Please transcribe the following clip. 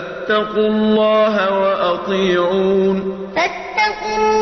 فاتقوا الله وأطيعون. فاتقوا الله